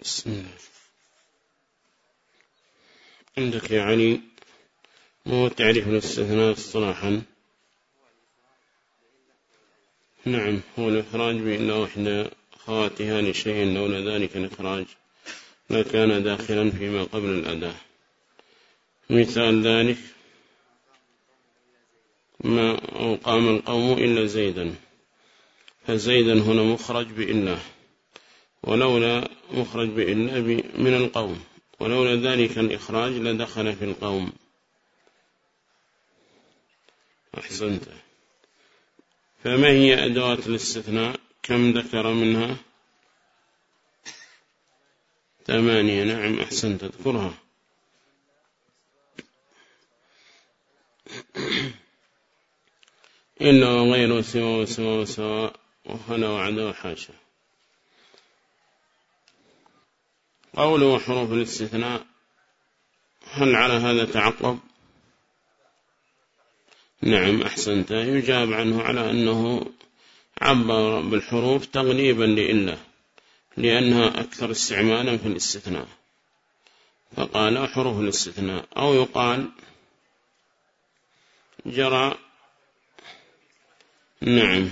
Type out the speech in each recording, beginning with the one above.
بسم الله. عندك يا علي هو تعريف الاستثناء اصطلاحا نعم هو الإخراج بإن وحدة خواتها لشيء لولا ذلك الإخراج لكان داخلا فيما قبل الأداة مثال ذلك ما قام القوم إلا زيدا. فزيدا هنا مخرج بإلا ولولا مخرج بإلا من القوم ولولا ذلك الإخراج لدخل في القوم. أحسنت. فما هي أدوات الاستثناء؟ كم ذكر منها؟ ثمانية. نعم أحسنت. تذكرها إلا غير سوى وسوى وسوى وخلا وعدا وحاشا. قوله حروف الاستثناء. هل على هذا تعقب؟ نعم أحسنت. يجاب عنه على أنه عبر بالحروف تغليبا لإلا لأنها أكثر استعمالا في الاستثناء. فقال حروف الاستثناء. أو يقال جرى نعم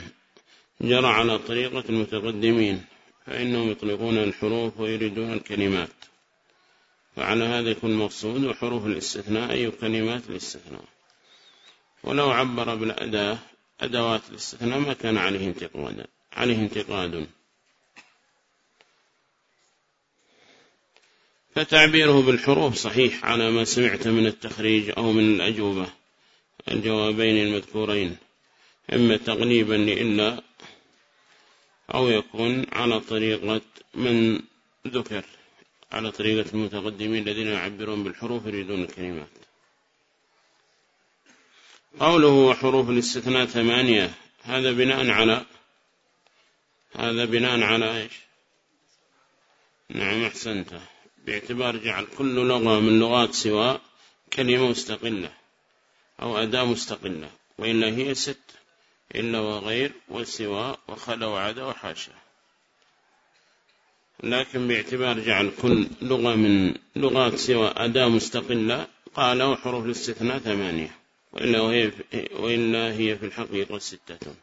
جرى على طريقة المتقدمين. فإنهم يطلقون الحروف ويريدون الكلمات. فعلى هذا يكون مقصود وحروف الاستثناء أي كلمات الاستثناء. ولو عبر بالأداة أدوات الاستثناء ما كان عليه انتقاد عليه انتقاد. فتعبيره بالحروف صحيح على ما سمعت من التخريج أو من الأجوبة الجوابين المذكورين. إما تغليبا لإلا أو يكون على طريقة من ذكر على طريقة المتقدمين الذين يعبرون بالحروف يريدون الكلمات. قوله وحروف الاستثناء ثمانية هذا بناء على هذا بناء على إيش؟ نعم أحسنت. باعتبار جعل كل لغة من لغات سواء كلمة مستقلة أو أداة مستقلة وإلا هي ست. إلا وغير وسواء وخلا وعدا وحاشا. لكن باعتبار جعل كل لغة من لغات سواء أداة مستقلة قال وحروف الاستثناء ثمانية. وإلا, وهي وإلا هي في الحقيقة ستة.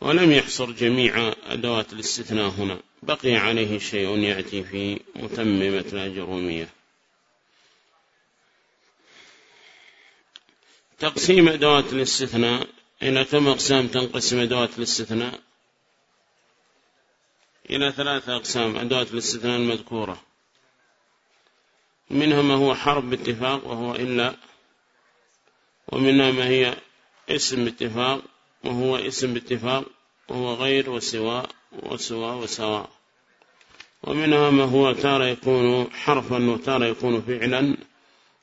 ولم يحصر جميع أدوات الاستثناء هنا. بقي عليه شيء يأتي في متممة الأجرومية تقسيم أدوات الاستثناء. إلى كم أقسام تنقسم أدوات الاستثناء. إلى ثلاثة أقسام أدوات الاستثناء المذكورة. منها ما هو حرب باتفاق وهو إلا ومنها ما هي اسم باتفاق وهو اسم باتفاق وهو غير وسواء وسواء وسواء. ومنها ما هو تارى يكون حرفا وتارى يكون فعلا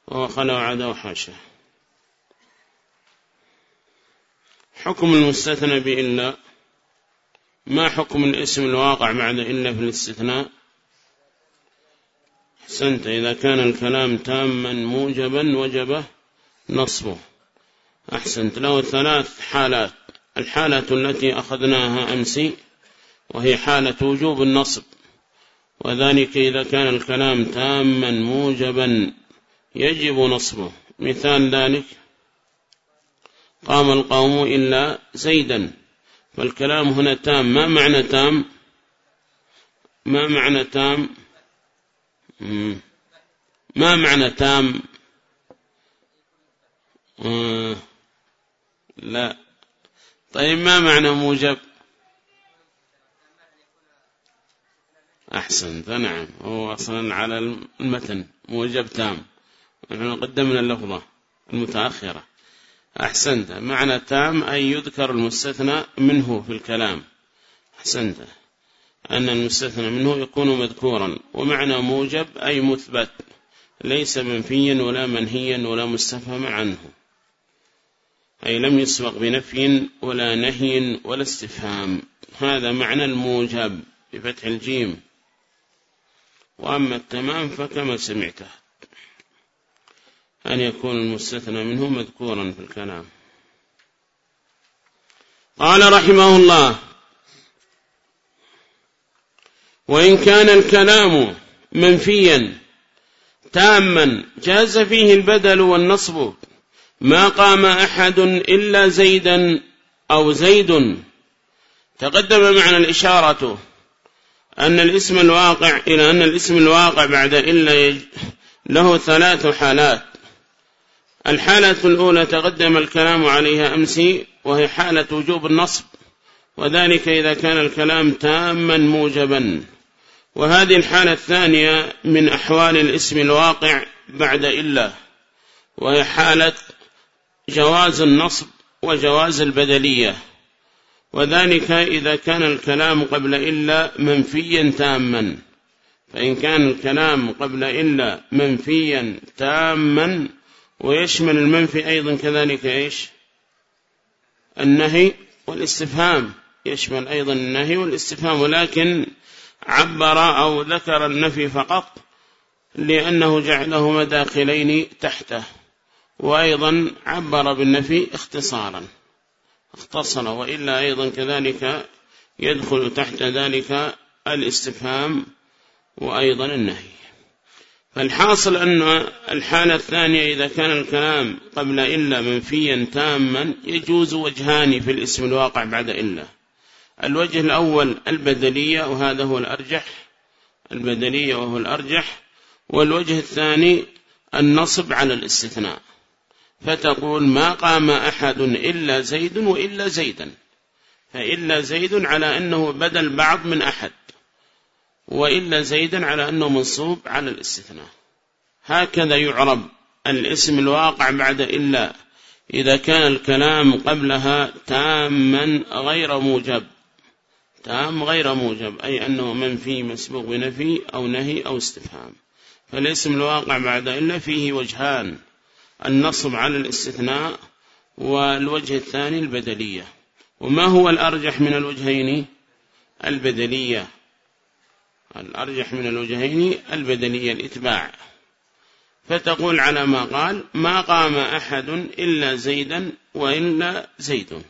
وهو خلع عدا وحاشا حكم المستثنى بإلا ما حكم الاسم الواقع بعد إلا في الاستثناء؟ أحسنت إذا كان الكلام تاما موجبا وجب نصبه. أحسنت له ثلاث حالات. الحالة التي أخذناها أمسي وهي حالة وجوب النصب. وذلك إذا كان الكلام تاما موجبا يجب نصبه. مثال ذلك قام القوم إلا زيدا. فالكلام هنا تام. ما معنى تام؟ ما معنى تام؟ ما معنى تام؟ آه. لا. طيب ما معنى موجب؟ أحسن. نعم هو أصلا على المتن. موجب تام. نحن قدمنا اللفظة المتأخرة. أحسنت. معنى تام أن يذكر المستثنى منه في الكلام. أحسنت. أن المستثنى منه يكون مذكورا. ومعنى موجب أي مثبت. ليس منفيا ولا منهيا ولا مستفهما عنه. أي لم يسبق بنفي ولا نهي ولا استفهام. هذا معنى الموجب بفتح الجيم. وأما التمام فكما سمعته. أن يكون المستثنى منه مذكورا في الكلام. قال رحمه الله وإن كان الكلام منفيا تاما جاز فيه البدل والنصب ما قام أحد إلا زيدا أو زيد. تقدم معنا الإشارة أن الاسم الواقع إلى أن الاسم الواقع بعد إلا له ثلاث حالات. الحالة الأولى تقدم الكلام عليها أمسي وهي حالة وجوب النصب وذلك إذا كان الكلام تاما موجبا. وهذه الحالة الثانية من أحوال الاسم الواقع بعد إلا وهي حالة جواز النصب وجواز البدلية. وذلك إذا كان الكلام قبل إلا منفيا تاما. فإن كان الكلام قبل إلا منفيا تاما ويشمل المنفي أيضا كذلك إيش؟ النهي والاستفهام. يشمل أيضا النهي والاستفهام ولكن عبر أو ذكر النفي فقط لأنه جعله مداخلين تحته. وأيضا عبر بالنفي اختصارا. اختصر وإلا أيضا كذلك يدخل تحت ذلك الاستفهام وأيضا النهي. فالحاصل أن الحالة الثانية إذا كان الكلام قبل إلا منفيا تاما يجوز وجهان في الاسم الواقع بعد إلا. الوجه الأول البدلية وهذا هو الأرجح. البدلية وهو الأرجح. والوجه الثاني النصب على الاستثناء. فتقول ما قام أحد إلا زيد وإلا زيدا. فإلا زيد على أنه بدل بعض من أحد. وإلا زيدا على أنه منصوب على الاستثناء. هكذا يعرب الاسم الواقع بعد إلا إذا كان الكلام قبلها تاما غير موجب. تام غير موجب أي أنه منفي مسبوق بنفي أو نهي أو استفهام. فالاسم الواقع بعد إلا فيه وجهان النصب على الاستثناء والوجه الثاني البدلية. وما هو الأرجح من الوجهين؟ البدلية. الأرجح من الوجهين البدلية الإتباع. فتقول على ما قال ما قام أحد إلا زيدا وإلا زيد.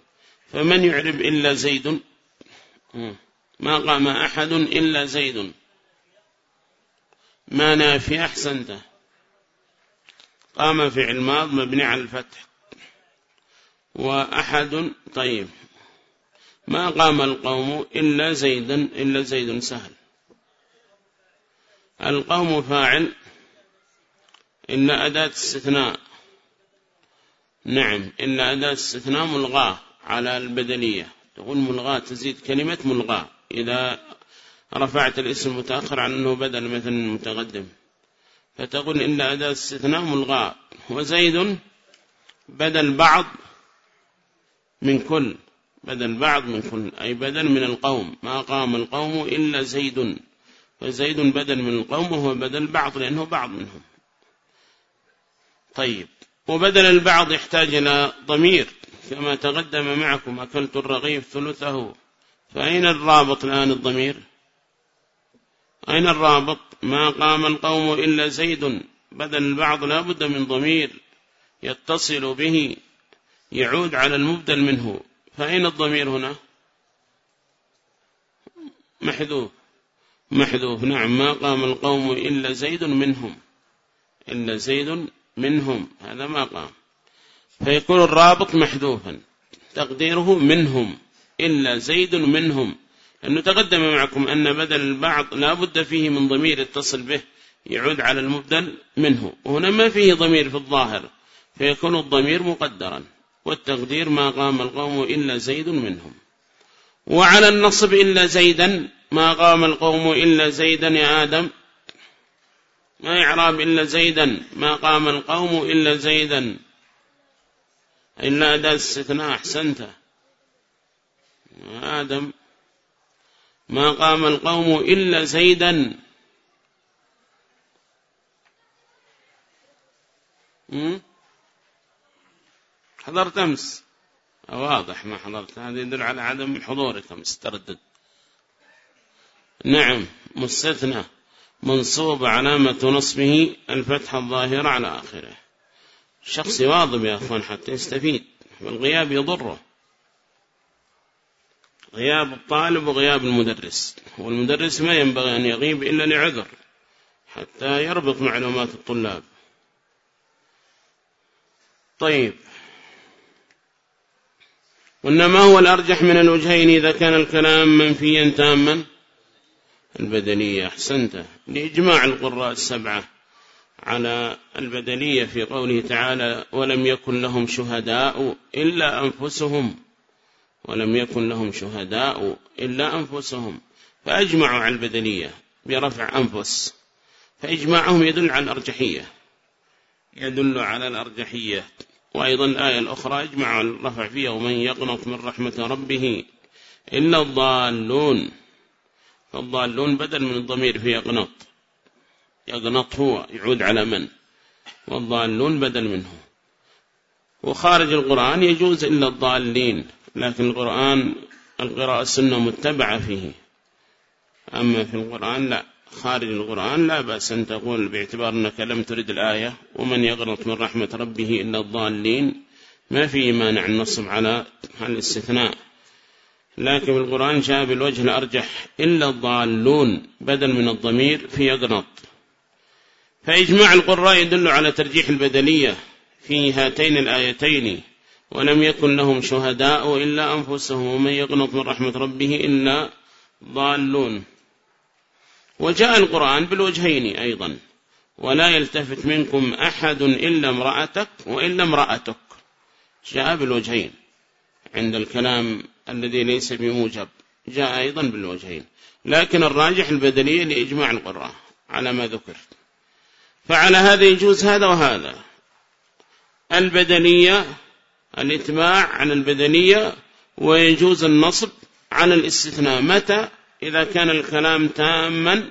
فمن يعرب إلا زيد؟ ما قام أحد إلا زيد. ما نافي أحسنته قام فعل ماض مبني على الفتح. وأحد طيب. ما قام القوم إلا زيدا إلا زيد سهل. القوم فاعل إلا أداة استثناء. نعم إلا أداة استثناء ملغاة على البدلية تقول ملغاة تزيد كلمة ملغاة. إذا رفعت الاسم متأخر عن أنه بدل مثل المتقدم فتقول إن أداة استثناء ملغاة. وزيد بدل بعض من كل. بدل بعض من كل أي بدل من القوم. ما قام القوم إلا زيد. فزيد بدل من القوم وهو بدل بعض لأنه بعض منهم. طيب. وبدل البعض يحتاج إلى ضمير كما تقدم معكم أكلت الرغيف ثلثه. فأين الرابط الآن الضمير؟ أين الرابط؟ ما قام القوم إلا زيد. بدل البعض لا بد من ضمير يتصل به يعود على المبدل منه. فأين الضمير هنا؟ محذوف. محذوف. نعم ما قام القوم إلا زيد منهم. إلا زيد منهم هذا ما قام. فيكون الرابط محذوفا تقديره منهم إلا زيد منهم. أنه تقدم معكم أن بدل البعض لا بد فيه من ضمير يتصل به يعود على المبدل منه. وهنا ما فيه ضمير في الظاهر فيكون الضمير مقدرا. والتقدير ما قام القوم إلا زيد منهم. وعلى النصب إلا زيدا ما قام القوم إلا زيدا يا آدم. ما إعراب إلا زيدا. ما قام القوم إلا زيدا. إلا أداة استثناء أحسنت. آدم. ما قام القوم إلا زيدا. حضرت أمس. واضح ما حضرت. هذا يدل على عدم حضورك أمس. تردد. نعم مستثنى منصوب علامة نصبه الفتحة الظاهرة على آخره. شخص يواظب يا أخوان حتى يستفيد والغياب يضره. غياب الطالب وغياب المدرس والمدرس ما ينبغي أن يغيب إلا لعذر حتى يربط معلومات الطلاب. طيب قلنا ما هو الأرجح من الوجهين إذا كان الكلام منفيا تاما؟ البدنية. أحسنت. لإجماع القراء السبعة على البدنية في قوله تعالى ولم يكن لهم شهداء إلا أنفسهم ولم يكن لهم شهداء إلا أنفسهم. فأجمعوا على البدنية برفع أنفس. فإجماعهم يدل على الأرجحية. يدل على الأرجحية. وأيضا الآية الأخرى اجمع الرفع فيها ومن يقنط من رحمة ربه إلا الضالون فالضالون بدل من الضمير في يقنط يقنط هو يعود على من؟ والضالون بدل منه. وخارج القرآن يجوز إلا الضالين لكن القرآن القراءة السنة متبعة فيه. أما في القرآن لا خارج القرآن لا بأس أن تقول باعتبار أنك لم ترد الآية ومن يغلط من رحمة ربه إلا الضالين ما في مانع النصب على الاستثناء. لكن القرآن جاء بالوجه الأرجح إلا الضالون بدل من الضمير في يقنط فإجماع القراء يدل على ترجيح البدلية في هاتين الآيتين ولم يكن لهم شهداء إلا أنفسهم ومن يقنط من رحمة ربه إلا ضالون. وجاء القرآن بالوجهين أيضا ولا يلتفت منكم أحد إلا امرأتك وإلا امرأتك. جاء بالوجهين. عند الكلام الذي ليس بموجب جاء أيضا بالوجهين. لكن الراجح البدلية لإجماع القراء على ما ذكر. فعلى هذا يجوز هذا وهذا. البدنية الإتباع عن البدنية ويجوز النصب على الاستثناء. متى؟ إذا كان الكلام تاما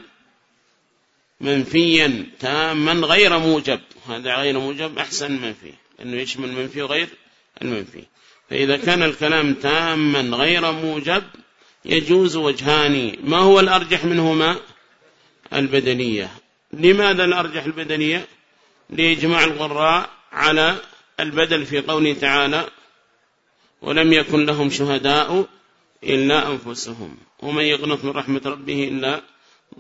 منفيا تاما غير موجب. هذا غير موجب أحسن منفي. أنه يشمل منفي غير المنفي. فإذا كان الكلام تاما غير موجب يجوز وجهان. ما هو الأرجح منهما؟ البدنية. لماذا الأرجح البدنية؟ لإجماع القراء على البدل في قوله تعالى ولم يكن لهم شهداء إلا أنفسهم ومن يقنط من رحمة ربه إلا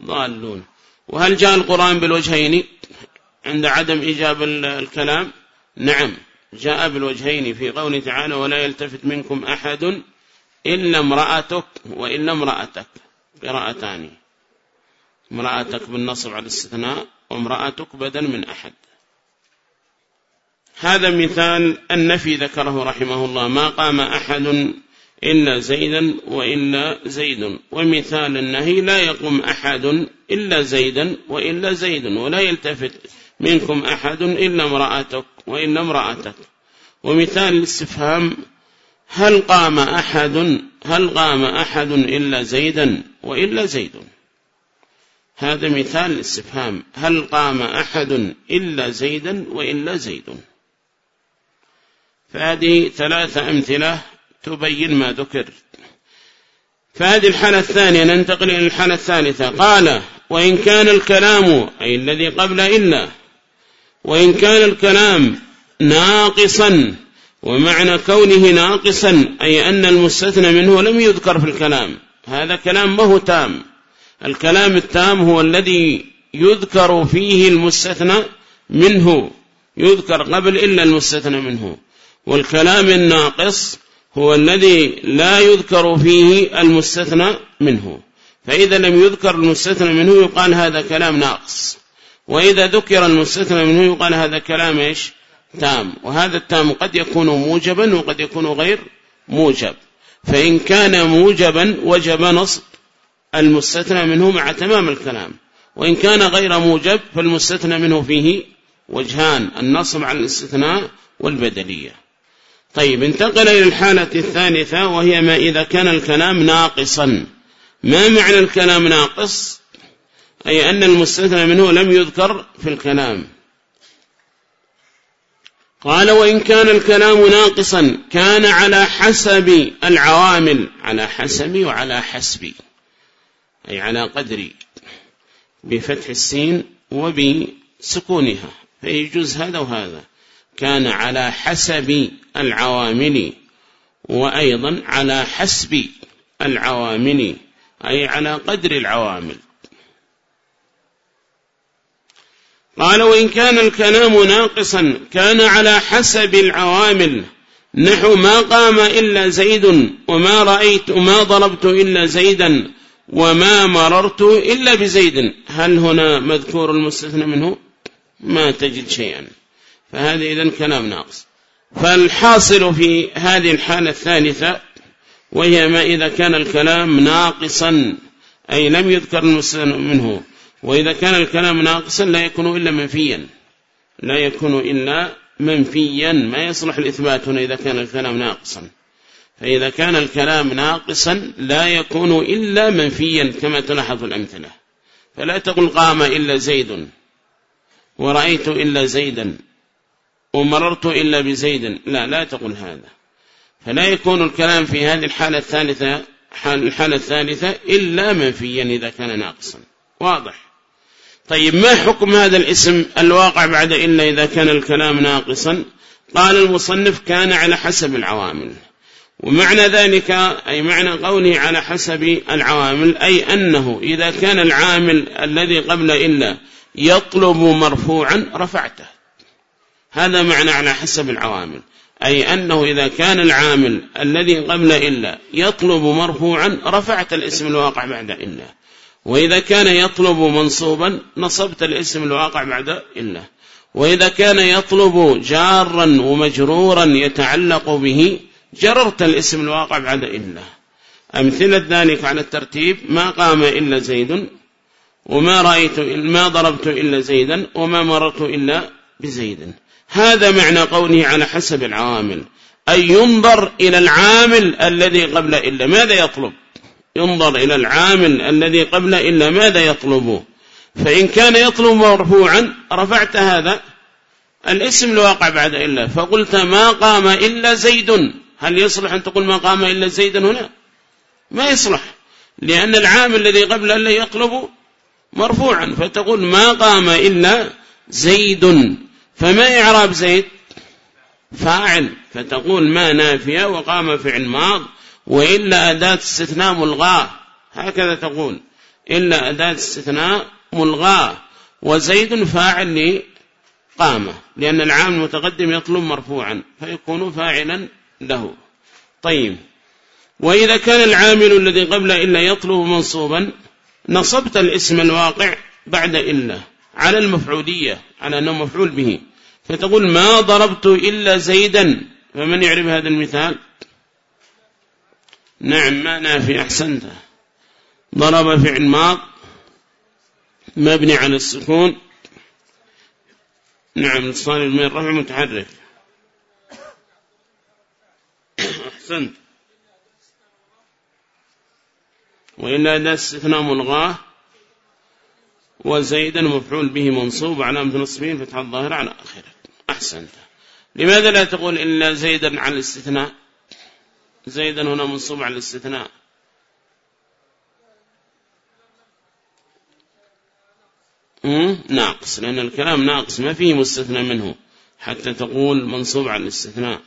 ضالون. وهل جاء القرآن بالوجهين عند عدم إجاب الكلام؟ نعم. جاء بالوجهين في قوله تعالى ولا يلتفت منكم أحد إلا امرأتك وإلا امرأتك. قراءتان. امرأتك بالنصب على الاستثناء وامرأتك بدل من أحد. هذا مثال النفي ذكره رحمه الله ما قام أحد إلا زيدا وإلا زيد. ومثال النهي لا يقوم أحد إلا زيدا وإلا زيد ولا يلتفت منكم أحد إلا امرأتك وإلا امرأتك. ومثال الاستفهام هل قام أحد هل قام أحد إلا زيدا وإلا زيد؟ هذا مثال الاستفهام هل قام أحد إلا زيدا وإلا زيد؟ فهذه ثلاثة أمثلة تبين ما ذكر. فهذه الحالة الثانية ننتقل إلى الحالة الثالثة. قال وإن كان الكلام أي الذي قبل إلا وإن كان الكلام ناقصا ومعنى كونه ناقصا أي أن المستثنى منه لم يذكر في الكلام. هذا كلام ما هو تام. الكلام التام هو الذي يذكر فيه المستثنى منه يذكر قبل إلا المستثنى منه. والكلام الناقص هو الذي لا يذكر فيه المستثنى منه. فإذا لم يذكر المستثنى منه يقال هذا كلام ناقص. وإذا ذكر المستثنى منه يقال هذا كلام إيش؟ تام. وهذا التام قد يكون موجبا وقد يكون غير موجب. فإن كان موجبا وجب نصب المستثنى منه مع تمام الكلام. وإن كان غير موجب فالمستثنى منه فيه وجهان النصب على الاستثناء والبدلية. طيب انتقل إلى الحالة الثالثة وهي ما إذا كان الكلام ناقصا. ما معنى الكلام ناقص؟ أي أن المستثنى منه لم يذكر في الكلام. قال وإن كان الكلام ناقصا كان على حسب العوامل على حسب وعلى حسب أي على قدر بفتح السين وبسكونها فيجوز هذا وهذا. كان على حسب العوامل وأيضا على حسب العوامل أي على قدر العوامل. قال وإن كان الكلام ناقصا كان على حسب العوامل. نحو ما قام إلا زيد وما رأيت وما ضربت إلا زيدا وما مررت إلا بزيد. هل هنا مذكور المستثنى منه؟ ما تجد شيئا. فهذا إذن كلام ناقص. فالحاصل في هذه الحالة الثالثة وهي ما إذا كان الكلام ناقصا أي لم يذكر المستثنى منه. وإذا كان الكلام ناقصا لا يكون إلا منفيا. لا يكون إلا منفيا. ما يصلح الإثبات هنا إذا كان الكلام ناقصا. فإذا كان الكلام ناقصا لا يكون إلا منفيا كما تلاحظ الأمثلة. فلا تقل قام إلا زيد. ورأيت إلا زيدا. ومررت إلا بزيد. لا لا تقل هذا. فلا يكون الكلام في هذه الحالة الثالثة الحالة الثالثة إلا منفيا إذا كان ناقصا. واضح. طيب ما حكم هذا الاسم الواقع بعد إلا إذا كان الكلام ناقصا؟ قال المصنف كان على حسب العوامل. ومعنى ذلك أي معنى قوله على حسب العوامل أي أنه إذا كان العامل الذي قبل إلا يطلب مرفوعا رفعته. هذا معنى على حسب العوامل. أي أنه إذا كان العامل الذي قبل إلا يطلب مرفوعا رفعت الاسم الواقع بعد إلا. وإذا كان يطلب منصوبا نصبت الاسم الواقع بعد إلا. وإذا كان يطلب جارا ومجرورا يتعلق به جررت الاسم الواقع بعد إلا. أمثلة ذلك على الترتيب ما قام إلا زيد وما رأيت ما ضربت إلا زيدا وما مررت إلا بزيد. هذا معنى قوله على حسب العوامل أي ينظر إلى العامل الذي قبل إلا. ماذا يطلب؟ ينظر إلى العامل الذي قبل إلا ماذا يطلب؟ فإن كان يطلب مرفوعا رفعت هذا الاسم الواقع بعد إلا. فقلت ما قام إلا زيد. هل يصلح أن تقول ما قام إلا زيد هنا؟ ما يصلح لأن العامل الذي قبل إلا يطلب مرفوعا. فتقول ما قام إلا زيد. فما إعراب زيد؟ فاعل. فتقول ما نافية وقام فعل ماض. وإلا أداة استثناء ملغاة. هكذا تقول. إلا أداة استثناء ملغاة. وزيد فاعل لقامة لأن العام المتقدم يطلب مرفوعا فيكون فاعلا له. طيب. وإذا كان العامل الذي قبل إلا يطلب منصوبا نصبت الاسم الواقع بعد إلا على المفعولية على أنه مفعول به. فتقول ما ضربت إلا زيدا. فمن يعرف هذا المثال؟ نعم ما نافي أحسنت. ضرب فعل ماض مبني على السكون. نعم الصالح من الرفع متحرك. أحسنت. وإلا أداة استثناء ملغاة وزيدا مفعول به منصوب على نصبين فتح الظاهر على آخره. أحسنت. لماذا لا تقول إلا زيدا على الاستثناء؟ زيدا هنا منصوب على الاستثناء. ناقص لأن الكلام ناقص ما فيه مستثنى منه. حتى تقول منصوب على الاستثناء.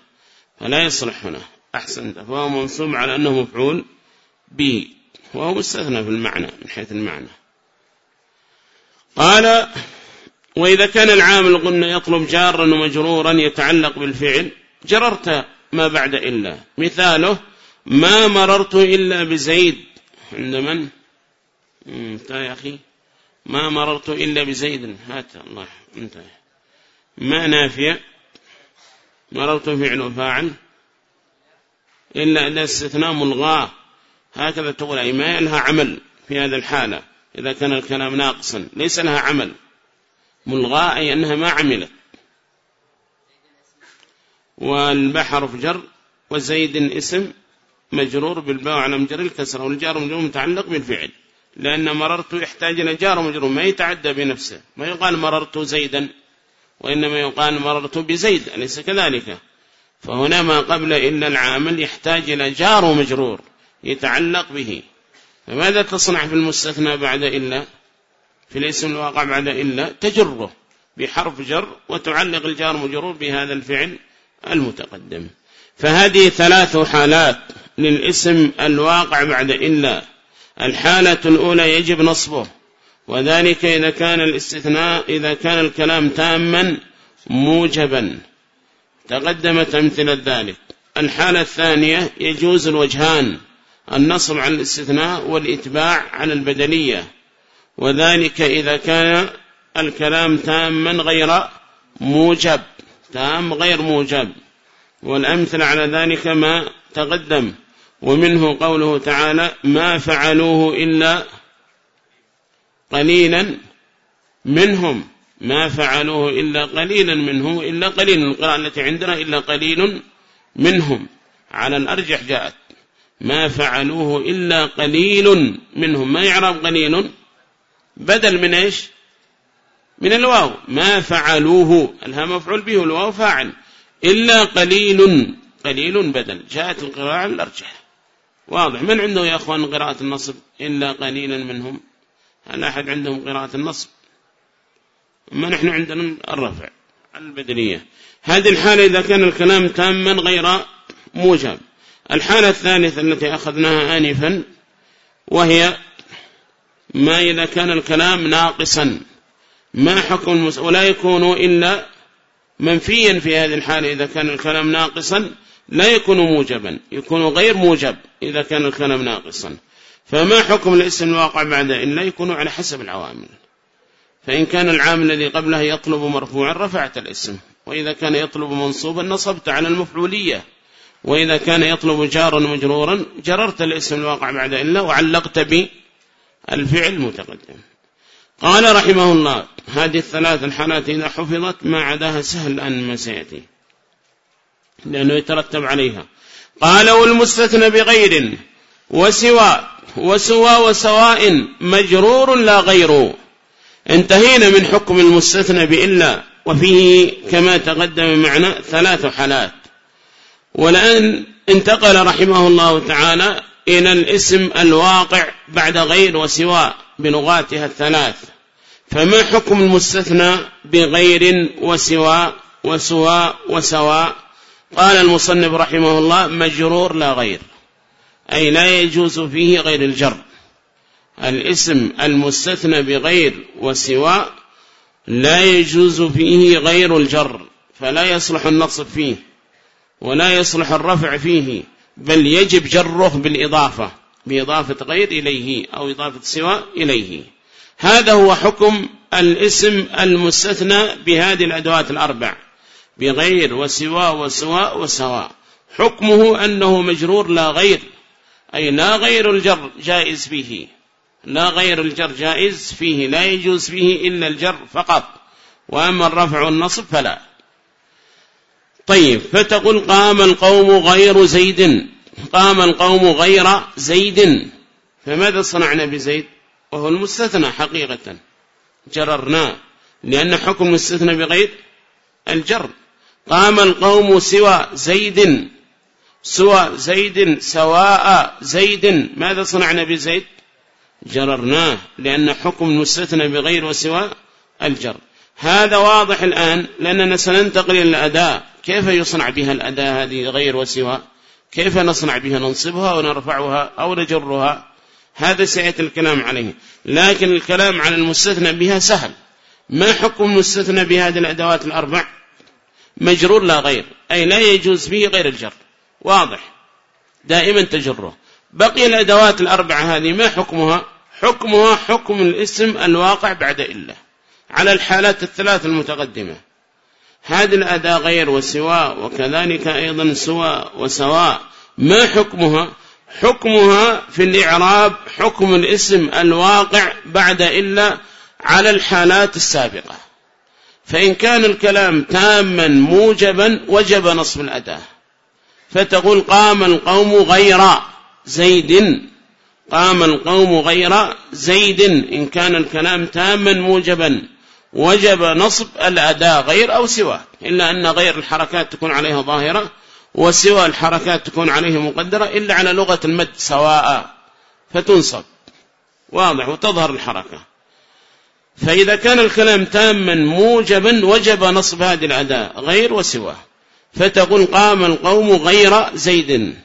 فلا يصلح هنا. أحسنت فهو منصوب على أنه مفعول به وهو مستثنى في المعنى من حيث المعنى. قال وإذا كان العامل قلنا يطلب جارا ومجرورا يتعلق بالفعل جررت ما بعد إلا. مثاله ما مررت إلا بزيد. عند من؟ انت يا أخي. ما مررت إلا بزيد. هات الله انت ما نافية؟ مررت فعل فاعل إلا أن استثناء ملغاة. هكذا تقول أي ما لها عمل في هذا الحالة. إذا كان الكلام ناقصا ليس لها عمل. ملغاة أي أنها ما عملت. والبحر في جر وزيد اسم مجرور بالباء على مجر الكسرة والجار مجرور متعلق بالفعل لأن مررت يحتاج إلى جار مجرور ما يتعدى بنفسه. ما يقال مررت زيدا وإنما يقال مررت بزيد أليس كذلك؟ فهنا ما قبل إلا العامل يحتاج إلى جار ومجرور يتعلق به. فماذا تصنع في المستثنى بعد إلا في الاسم الواقع بعد إلا تجره بحرف جر وتعلق الجار مجرور بهذا الفعل المتقدم. فهذه ثلاث حالات للاسم الواقع بعد إلا. الحالة الأولى يجب نصبه وذلك إذا كان الاستثناء إذا كان الكلام تاما موجبا. تقدمت أمثلة ذلك. الحالة الثانية يجوز الوجهان النصب على الاستثناء والإتباع على البدلية. وذلك إذا كان الكلام تاما غير موجب. تام غير موجب. والأمثل على ذلك ما تقدم. ومنه قوله تعالى ما فعلوه إلا قليلا منهم. ما فعلوه إلا قليلا منهم إلا قليلا القراءة التي عندنا إلا قليل منهم. على الأرجح جاءت ما فعلوه إلا قليل منهم. ما يعرف قليل؟ بدل من إيش؟ من الواو. ما فعلوه. الها مفعول به الواو فاعل. إلا قليل قليل بدل. جاءت القراءة الأرجح. واضح. من عنده يا أخوان قراءة النصب؟ إلا قليلا منهم. هل أحد عندهم قراءة النصب؟ ما نحن عندنا الرفع البدنية. هذه الحالة إذا كان الكلام تاما غير موجب. الحالة الثالثة التي أخذناها آنفا وهي ما إذا كان الكلام ناقصا. ما حكم ولا يكون إلا منفيا في هذه الحالة إذا كان الكلام ناقصا لا يكون موجبا يكون غير موجب إذا كان الكلام ناقصا. فما حكم الاسم الواقع بعد إلا يكون على حسب العوامل. فإن كان العامل الذي قبله يطلب مرفوعا رفعت الاسم وإذا كان يطلب منصوبا نصبت على المفعولية وإذا كان يطلب جارا مجرورا جررت الاسم الواقع بعد إلا وعلقت بالفعل المتقدم قال رحمه الله هذه الثلاث الحالات إذا حفظت ما عداها سهل أن ما سيأتي. لأنه يترتب عليها. قال والمستثنى بغير وسوى وسوى وسواء مجرور لا غير. انتهينا من حكم المستثنى بإلا وفيه كما تقدم معنا ثلاث حالات. والآن انتقل رحمه الله تعالى إلى الاسم الواقع بعد غير وسواء بلغاتها الثلاث. فما حكم المستثنى بغير وسواء وسواء وسواء قال المصنف رحمه الله مجرور لا غير أي لا يجوز فيه غير الجر. الاسم المستثنى بغير وسواء لا يجوز فيه غير الجر فلا يصلح النصب فيه ولا يصلح الرفع فيه بل يجب جره بالإضافة بإضافة غير إليه أو إضافة سواء إليه. هذا هو حكم الاسم المستثنى بهذه الأدوات الأربع. بغير وسواء وسواء وسواء حكمه أنه مجرور لا غير أي لا غير الجر جائز فيه. لا غير الجر جائز فيه لا يجوز فيه إلا الجر فقط. وأما الرفع والنصب فلا. طيب فتقول قام القوم غير زيد. قام القوم غير زيد. فماذا صنعنا بزيد؟ وهو المستثنى حقيقة. جررنا لأن حكم المستثنى بغير الجر. قام القوم سوى زيد سوى زيد سواء زيد. ماذا صنعنا بزيد؟ جررناه لأن حكم المستثنى بغير وسوى الجر. هذا واضح الآن لأننا سننتقل إلى الأداء كيف يصنع بها الأداء هذه غير وسوى؟ كيف نصنع بها؟ ننصبها ونرفعها أو نجرها؟ هذا سيأتي الكلام عليه. لكن الكلام على المستثنى بها سهل. ما حكم المستثنى بهذه الأدوات الأربع؟ مجرور لا غير. أي لا يجوز فيه غير الجر. واضح. دائما تجره. بقي الأدوات الأربعة هذه ما حكمها؟ حكمها حكم الاسم الواقع بعد إلا. على الحالات الثلاث المتقدمة. هذه الأداة غير وسواء وكذلك أيضا سواء وسواء. ما حكمها؟ حكمها في الإعراب حكم الاسم الواقع بعد إلا على الحالات السابقة. فإن كان الكلام تاما موجبا وجب نصب الأداة. فتقول قام القوم غير زيد. قام القوم غير زيد. إن كان الكلام تاما موجبا وجب نصب الأداة غير أو سوى إلا أن غير الحركات تكون عليها ظاهرة وسوى الحركات تكون عليه مقدرة إلا على لغة المد سواء فتنصب. واضح وتظهر الحركة. فإذا كان الكلام تاما موجبا وجب نصب هذه الأداة غير وسواه. فتقول قام القوم غير زيد.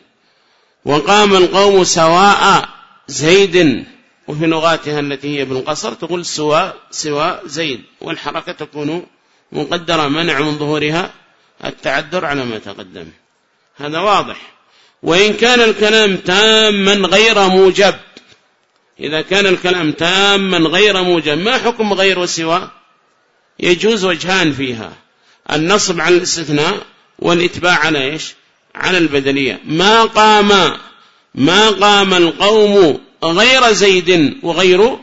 وقام القوم سواء زيد. وفي لغاتها التي هي بالقصر تقول سواء سواء زيد. والحركة تكون مقدرة منع من ظهورها التعذر على ما تقدم. هذا واضح. وإن كان الكلام تاما غير موجب إذا كان الكلام تاما غير موجب ما حكم غير وسوى؟ يجوز وجهان فيها. النصب على الاستثناء والإتباع على إيش؟ على البدلية ما قام ما قام القوم غير زيد وغير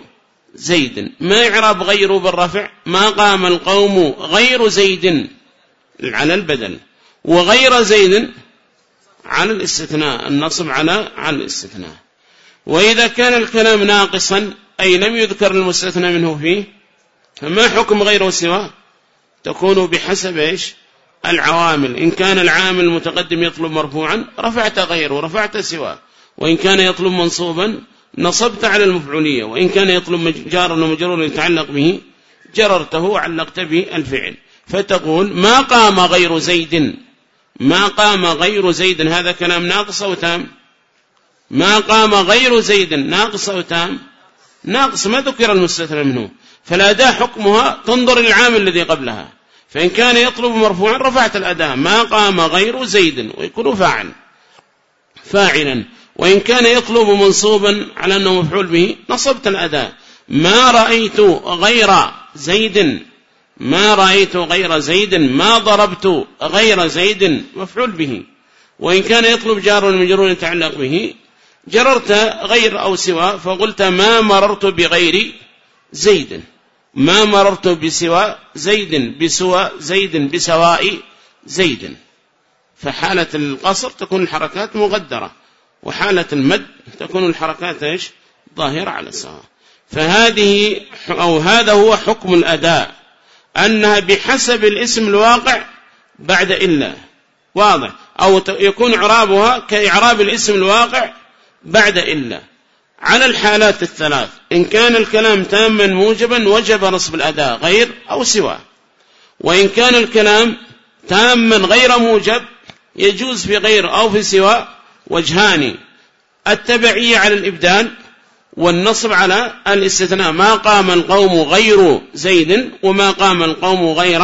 زيد. ما إعراب غير بالرفع ما قام القوم غير زيد على البدل وغير زيد على الاستثناء النصب على على الاستثناء. وإذا كان الكلام ناقصا أي لم يذكر المستثنى منه فيه فما حكم غير سواه؟ تكون بحسب إيش؟ العوامل. إن كان العامل المتقدم يطلب مرفوعا رفعت غيره رفعت سواه. وإن كان يطلب منصوبا نصبت على المفعولية. وإن كان يطلب جارا ومجرور يتعلق به جررته وعلقت به الفعل. فتقول ما قام غير زيد ما قام غير زيد هذا كلام ناقص أو تام؟ ما قام غير زيد ناقص أو تام؟ ناقص ما ذكر المستثنى منه. فالأداة حكمها تنظر العامل الذي قبلها. فإن كان يطلب مرفوعا رفعت الأداة. ما قام غير زيد ويكون فاعل فاعلا. وإن كان يطلب منصوبا على أنه مفعول به نصبت الأداة. ما رأيت غير زيد ما رأيت غير زيد ما ضربت غير زيد مفعول به. وإن كان يطلب جار المجرور يتعلق به جررت غير أو سوى فقلت ما مررت بغير زيد. ما مررت بسوى زيد بسوى زيد بسواء زيد. فحالة القصر تكون الحركات مغدرة وحالة المد تكون الحركات إيش؟ ظاهرة على السواء. فهذه أو هذا هو حكم الأداء. أنها بحسب الاسم الواقع بعد إلا. واضح. أو يكون إعرابها كإعراب الاسم الواقع بعد إلا. على الحالات الثلاث. إن كان الكلام تاما موجبا وجب نصب الأداء غير أو سوى وإن كان الكلام تاما غير موجب يجوز في غير أو في سوى وجهان. التبعية على الإبدال والنصب على الاستثناء. ما قام القوم غير زيد وما قام القوم غير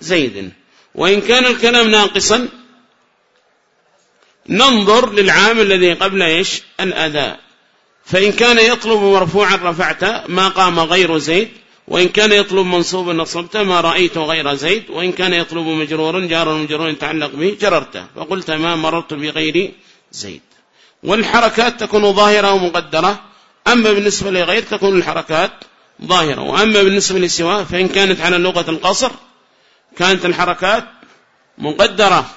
زيد. وإن كان الكلام ناقصا ننظر للعامل الذي قبل إيش؟ الأداء. فإن كان يطلب مرفوعا رفعت ما قام غير زيد وإن كان يطلب منصوبا نصبت ما رأيت غير زيد وإن كان يطلب مجرورا جار مجرور يتعلق به جررته فقلت ما مررت بغير زيد. والحركات تكون ظاهرة ومقدرة أما بالنسبة لغير تكون الحركات ظاهرة. وأما بالنسبة لسواه فإن كانت على لغة القصر كانت الحركات مقدرة.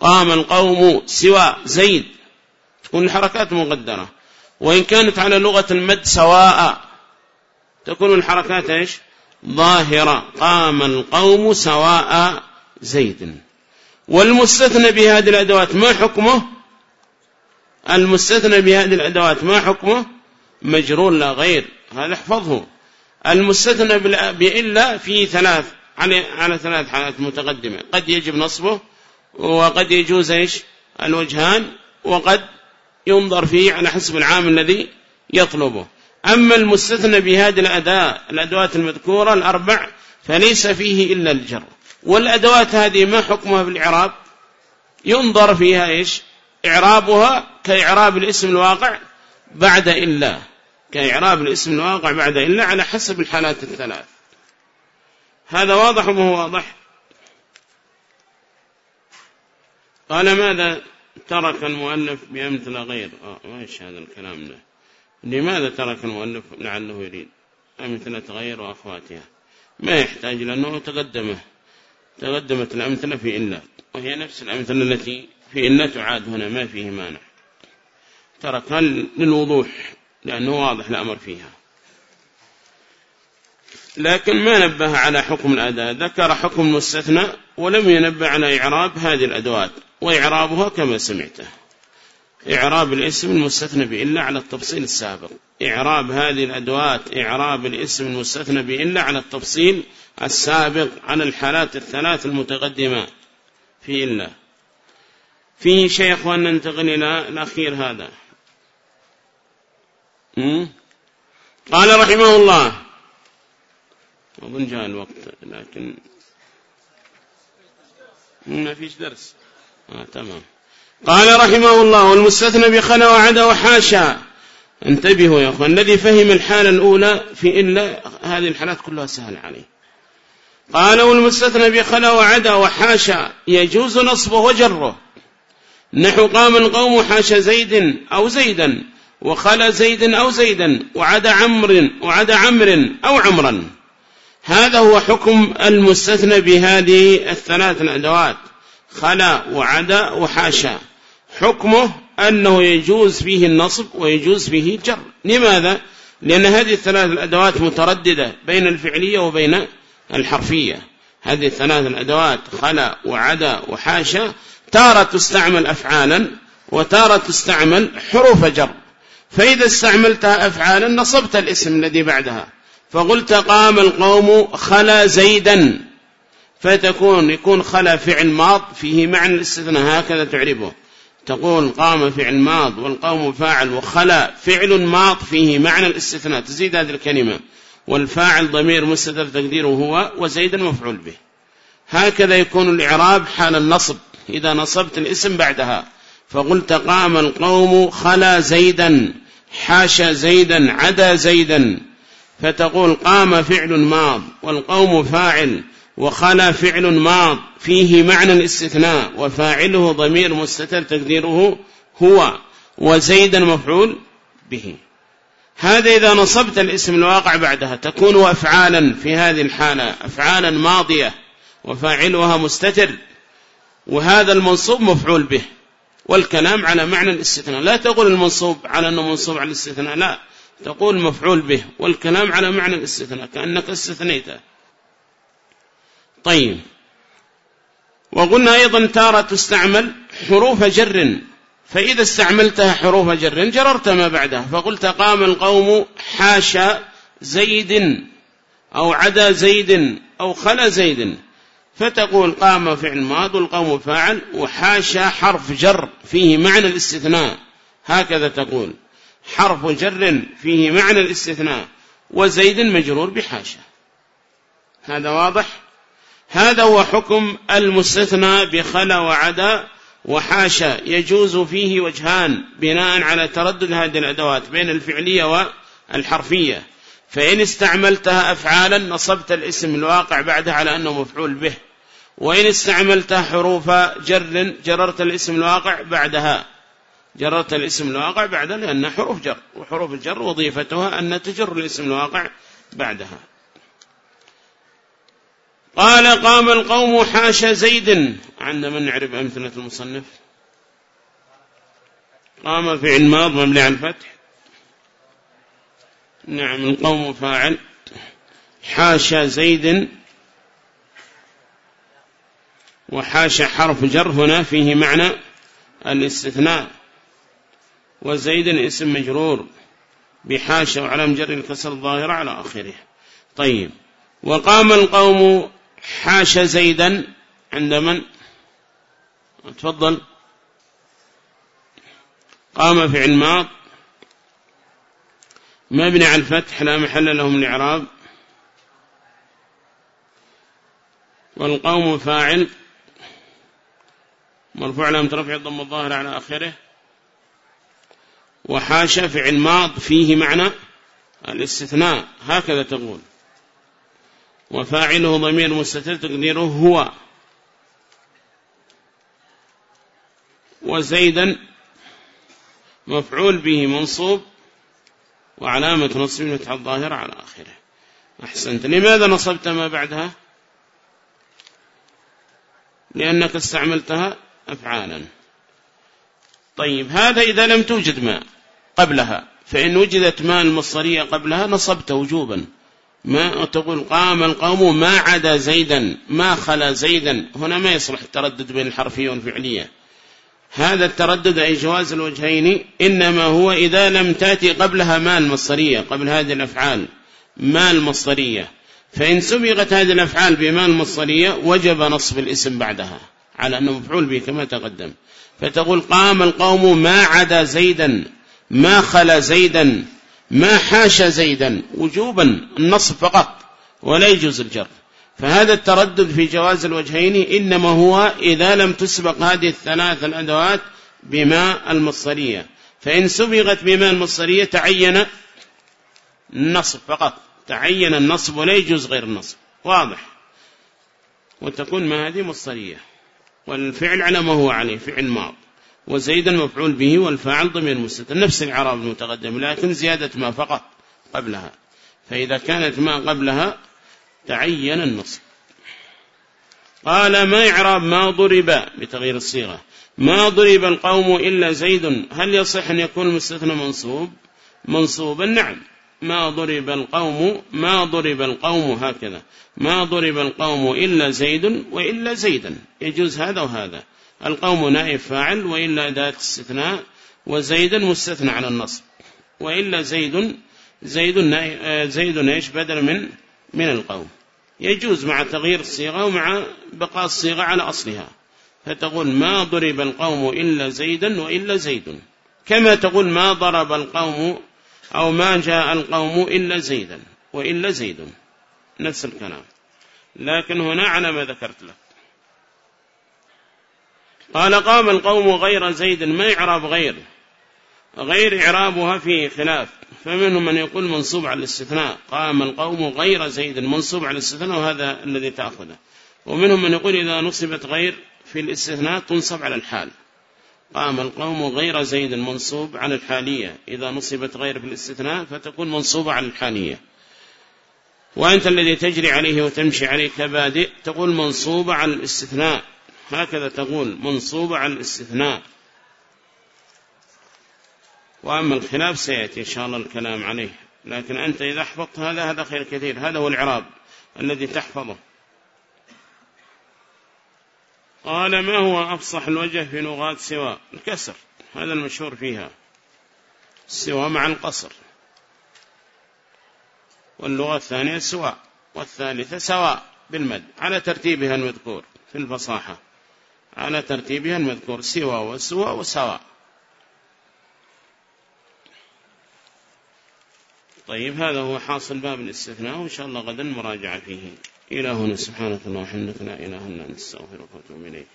قام القوم سوى زيد تكون الحركات مقدرة. وإن كانت على لغة المد سواء تكون الحركات إيش؟ ظاهرة. قام القوم سواء زيد. والمستثنى بهذه الأدوات ما حكمه؟ المستثنى بهذه الأدوات ما حكمه؟ مجرور لا غير هذا احفظه. المستثنى بإلا في ثلاث على على ثلاث حالات متقدمة. قد يجب نصبه وقد يجوز إيش؟ الوجهان وقد ينظر فيه على حسب العام الذي يطلبه. أما المستثنى بهذه الأداة الأدوات المذكورة الأربع فليس فيه إلا الجر. والأدوات هذه ما حكمها في الإعراب ينظر فيها إيش؟ إعرابها كإعراب الاسم الواقع بعد إلا. كإعراب الاسم الواقع بعد إلا على حسب الحالات الثلاث. هذا واضح وما هو واضح؟ قال ماذا ترك المؤلف بأمثلة غير؟ آه إيش هذا الكلام ده. لماذا ترك المؤلف لعله يريد أمثلة غير وأخواتها؟ ما يحتاج لأنه تقدمه. تقدمت الأمثلة في إلا. وهي نفس الأمثلة التي في إلا تعاد هنا ما فيه مانع. تركها للوضوح لأنه واضح الأمر فيها. لكن ما نبه على حكم الأداء ذكر حكم المستثنى ولم ينبه على إعراب هذه الأدوات وإعرابها كما سمعته. إعراب الاسم المستثنى بإلا على التفصيل السابق. إعراب هذه الأدوات إعراب الاسم المستثنى بإلا على التفصيل السابق على الحالات الثلاث المتقدمة. في إلا. فيه شيخ وأن ننتقل إلى الأخير هذا. قال رحمه الله. أظن جاء الوقت لكن ما فيش درس. آه تمام. قال رحمه الله والمستثنى بخلا وعدا وحاشا. انتبهوا يا أخوان الذي فهم الحالة الأولى في إلا هذه الحالات كلها سهل عليه. قال والمستثنى بخلا وعدا وحاشا يجوز نصبه وجره. نحو قام القوم حاشا زيد أو زيدا. وخلا زيد أو زيدا وعد عمر وعد عمر أو عمرا. هذا هو حكم المستثنى بهذه الثلاث الأدوات خلا وعد وحاشا. حكمه أنه يجوز فيه النصب ويجوز فيه الجر. لماذا؟ لأن هذه الثلاث الأدوات مترددة بين الفعلية وبين الحرفية. هذه الثلاث الأدوات خلا وعدا وحاشا. تارة تستعمل أفعالا وتارة تستعمل حروف جر. فإذا استعملتها أفعالا نصبت الاسم الذي بعدها. فقلت قام القوم خلا زيدا. فتكون يكون خلا فعل ماض فيه معنى الاستثناء هكذا تعرفه تقول قام فعل ماض والقوم فاعل وخلا فعل ماض فيه معنى الاستثناء. تزيد هذه الكلمة. والفاعل ضمير مستتر تقديره هو وزيدا مفعول به. هكذا يكون الإعراب حال النصب. إذا نصبت الاسم بعدها. فقلت قام القوم خلا زيدا حاشا زيدا عدا زيدا. فتقول قام فعل ماض والقوم فاعل وخلا فعل ماض فيه معنى الاستثناء وفاعله ضمير مستتر تقديره هو وزيدا مفعول به. هذا إذا نصبت الاسم الواقع بعدها تكون أفعالا في هذه الحالة أفعالا ماضية وفاعلها مستتر وهذا المنصوب مفعول به. والكلام على معنى الاستثناء. لا تقول المنصوب على أنه منصوب على الاستثناء لا. تقول مفعول به والكلام على معنى الاستثناء كأنك استثنيته. طيب. وقلنا أيضا تارة تستعمل حروف جر. فإذا استعملتها حروف جر جررت ما بعدها. فقلت قام القوم حاشا زيد أو عدا زيد أو خلا زيد. فتقول قام فعل ماض والقوم فاعل وحاشا حرف جر فيه معنى الاستثناء. هكذا تقول حرف جر فيه معنى الاستثناء وزيد مجرور بحاشا. هذا واضح؟ هذا هو حكم المستثنى بخلا وعدا وحاشا. يجوز فيه وجهان بناء على تردد هذه الأدوات بين الفعلية والحرفية. فإن استعملتها أفعالا نصبت الاسم الواقع بعدها على أنه مفعول به. وإن استعملت حروف جر جررت الاسم الواقع بعدها. جررت الاسم الواقع بعدها لأن حروف جر وحروف الجر وظيفتها أن تجر الاسم الواقع بعدها. قال قام القوم حاشا زيد. عندما نعرف أمثلة المصنف؟ قام فعل ماض مملع الفتح. نعم القوم فاعل. حاشا زيد. وحاشا حرف جر هنا فيه معنى الاستثناء. وزيد اسم مجرور بحاشا وعلم جر الكسر الظاهر على آخره. طيب. وقام القوم حاشا زيدا عند من؟ تفضل. قام فعل ماض. مبني على الفتح لا محل لهم الإعراب والقوم فاعل مرفوع لهم ترفع الضم الظاهر على آخره. وحاشا فعل ماض فيه معنى الاستثناء. هكذا تقول. وفاعله ضمير مستتر تقديره هو. وزيدا مفعول به منصوب وعلامة نصب متع الظاهر على آخره. أحسنت. لماذا نصبت ما بعدها؟ لأنك استعملتها أفعالا. طيب هذا إذا لم توجد ماء قبلها فإن وجدت ماء المصرية قبلها نصبت وجوبا. ما تقول قام القوم ما عدا زيدا ما خلا زيدا. هنا ما يصلح التردد بين الحرفية والفعلية. هذا التردد أي جواز الوجهين إنما هو إذا لم تأتي قبلها ما المصرية قبل هذه الأفعال ما المصرية فإن سبقت هذه الأفعال بما المصرية وجب نصب الاسم بعدها. على أنه مفعول به كما تقدم. فتقول قام القوم ما عدا زيدا ما خلا زيدا ما حاش زيدا وجوبا النصب فقط ولا يجوز الجر. فهذا التردد في جواز الوجهين إنما هو إذا لم تسبق هذه الثلاث الأدوات بماء المصرية. فإن سبقت بماء المصرية تعين النصب فقط تعين النصب ولا يجوز غير النصب. واضح. وتكون ما هذه مصرية. والفعل على ما هو عليه فعل ماض. وزيدا مفعول به والفاعل ضمير مستتر. نفس العراب المتقدم لكن زيادة ما فقط قبلها. فإذا كانت ما قبلها تعين النصب. قال ما إعراب ما ضرب بتغيير الصيغة؟ ما ضرب القوم إلا زيد. هل يصح أن يكون المستثنى منصوب؟ منصوبا نعم. ما ضرب القوم ما ضرب القوم هكذا. ما ضرب القوم إلا زيد وإلا زيدا. يجوز هذا وهذا. القوم نائب فاعل وإلا أداة استثناء وزيدا مستثنى على النصب. وإلا زيد زيد زيد إيش؟ بدل من من القوم. يجوز مع تغيير الصيغة ومع بقاء الصيغة على أصلها. فتقول ما ضرب القوم إلا زيدا وإلا زيد. كما تقول ما ضرب القوم أو ما جاء القوم إلا زيدا وإلا زيد. نفس الكلام. لكن هنا على ما ذكرت لك. قال قام القوم غير زيد ما إعراب غير. غير إعرابها في خلاف. فمنهم من يقول منصوب على الاستثناء. قام القوم غير زيد منصوب على الاستثناء وهذا الذي تأخذه. ومنهم من يقول إذا نصبت غير في الاستثناء تنصب على الحال. قام القوم غير زيد منصوب على الحالية. إذا نصبت غير في الاستثناء فتكون منصوبة على الحالية. وأنت الذي تجري عليه وتمشي عليه كبادئ تقول منصوبة على الاستثناء. هكذا تقول منصوبة على الاستثناء. وأما الخلاف سيأتي إن شاء الله الكلام عليه. لكن أنت إذا حفظت هذا هذا خير كثير. هذا هو العراب الذي تحفظه. قال ما هو أفصح الوجه في لغات سواء الكسر هذا المشهور فيها. سواء مع القصر. واللغة الثانية سواء والثالثة سواء بالمد على ترتيبها المذكور في الفصاحة. على ترتيبها المذكور سواء وسواء وسواء. طيب هذا هو حاصل باب الاستثناء وإن شاء الله غدا مراجعة فيه. إلى هنا سبحانك اللهم وبحمدك لا إله إلا أنت استغفرك وأتوب إليك